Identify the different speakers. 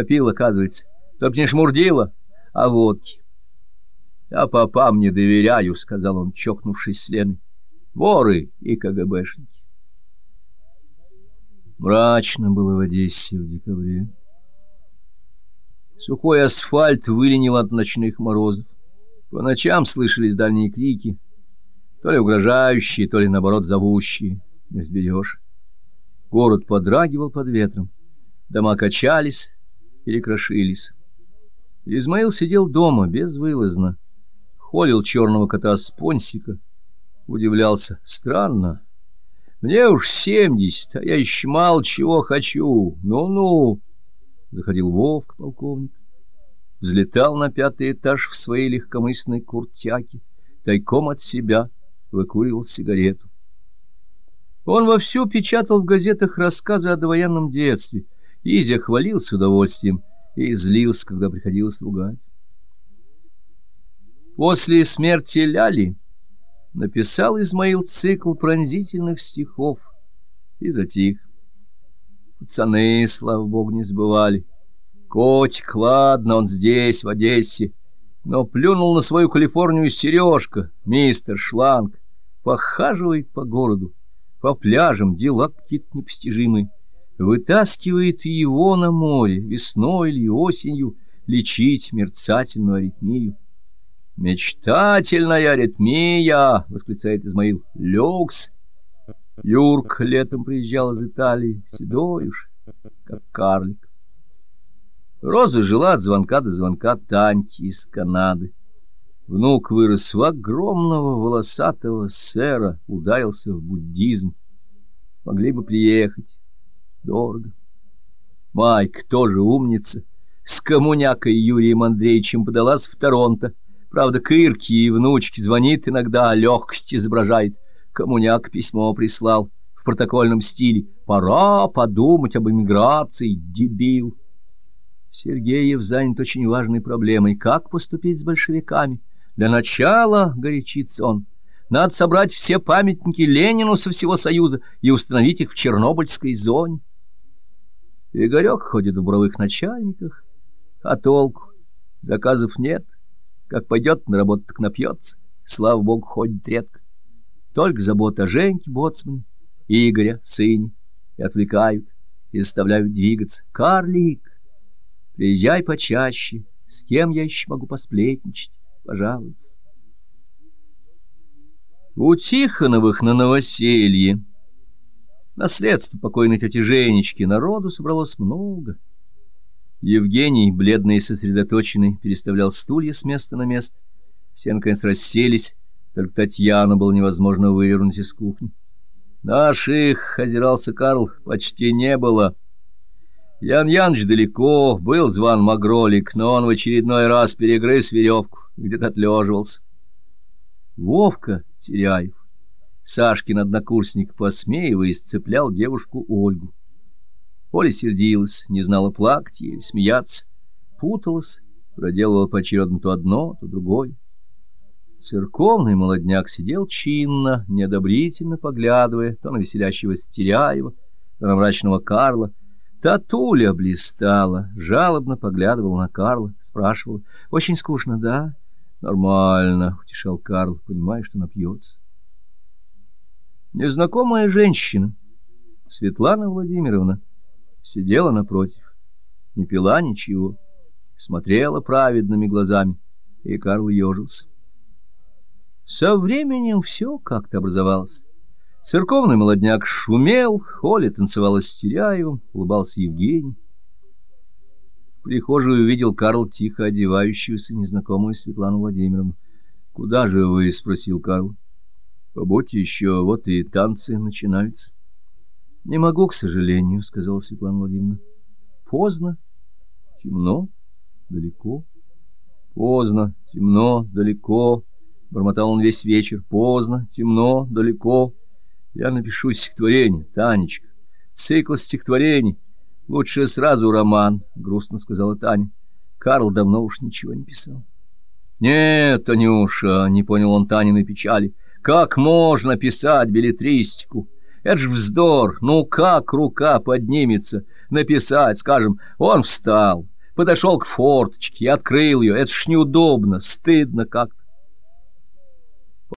Speaker 1: А пил, оказывается, только не шмурдила, а водки. — Я попам не доверяю, — сказал он, чокнувшись с Леной. — Воры и КГБшники. Мрачно было в Одессе в декабре. Сухой асфальт выленил от ночных морозов. По ночам слышались дальние крики, то ли угрожающие, то ли, наоборот, зовущие. Не разберешь. Город подрагивал под ветром. Дома качались или крошились. Измаил сидел дома, безвылазно. Холил черного кота с понсика. Удивлялся. Странно. Мне уж семьдесят, а я еще мало чего хочу. Ну-ну. Заходил Вовк, полковник. Взлетал на пятый этаж в своей легкомысленной куртяке, тайком от себя выкуривал сигарету. Он вовсю печатал в газетах рассказы о довоенном детстве. Изя хвалил с удовольствием и злился, когда приходилось ругать. После смерти Ляли написал Измаил цикл пронзительных стихов и затих. Пацаны, слава богу, не сбывали. Котик, ладно, он здесь, в Одессе, но плюнул на свою Калифорнию Сережка, мистер Шланг, похаживает по городу, по пляжам, дела какие-то непостижимые, вытаскивает его на море весной или осенью лечить мерцательную аритмию. «Мечтательная аритмия!» — восклицает Измаил. «Люкс!» Юрк летом приезжал из Италии, седой уж, как карлик. Роза жила от звонка до звонка Таньки из Канады. Внук вырос в огромного волосатого сэра, ударился в буддизм. Могли бы приехать. Дорого. Майк тоже умница. С коммунякой Юрием Андреевичем подалась в Торонто. Правда, к Ирке и внучке звонит иногда, легкость изображает. Коммуняк письмо прислал в протокольном стиле. Пора подумать об эмиграции, дебил. Сергеев занят очень важной проблемой. Как поступить с большевиками? Для начала, — горячится он, — надо собрать все памятники Ленину со всего Союза и установить их в Чернобыльской зоне. Игорек ходит в буровых начальниках, а толку? Заказов нет. Как пойдет на работу, так напьется. Слава богу, ходит редко. Только забота о Женьке, боцмане, Игоря, сыне, и отвлекают, и заставляют двигаться. Карлик, приезжай почаще, с кем я еще могу посплетничать, пожалуйста. У Тихоновых на новоселье наследство покойной тети Женечки народу собралось много. Евгений, бледный и сосредоточенный, переставлял стулья с места на место. Все, наконец, расселись, только Татьяну было невозможно вывернуть из кухни. Наших, — озирался Карл, — почти не было. Ян Яныч далеко, был зван Магролик, но он в очередной раз перегрыз веревку, где-то отлеживался. Вовка Теряев, Сашкин однокурсник, посмеиваясь, цеплял девушку Ольгу. Оля сердилась, не знала плакать или смеяться, путалась, проделывала поочередно то одно, то другое. Церковный молодняк сидел чинно, неодобрительно поглядывая то на веселящегося Теряева, то на мрачного Карла. Татуля блистала, жалобно поглядывала на Карла, спрашивала. — Очень скучно, да? — Нормально, — утешал Карл, понимая, что напьется. Незнакомая женщина, Светлана Владимировна, сидела напротив, не пила ничего, смотрела праведными глазами, и Карл ежился. Со временем все как-то образовалось. Церковный молодняк шумел, Оля танцевала с Теряевым, улыбался Евгений. В прихожей увидел Карл тихо одевающуюся незнакомую Светлану Владимировну. — Куда же вы? — спросил Карл. — Побудьте еще, вот и танцы начинаются. — Не могу, к сожалению, — сказала Светлана Владимировна. — Поздно, темно, далеко. Поздно, темно, далеко. Бормотал он весь вечер. Поздно, темно, далеко. Я напишу стихотворение, Танечка. Цикл стихотворений. Лучше сразу роман, — грустно сказала Таня. Карл давно уж ничего не писал. Нет, Танюша, — не понял он Таниной печали, — как можно писать билетристику? Это ж вздор. Ну как рука поднимется написать, скажем, он встал, подошел к форточке и открыл ее. Это ж неудобно, стыдно как-то.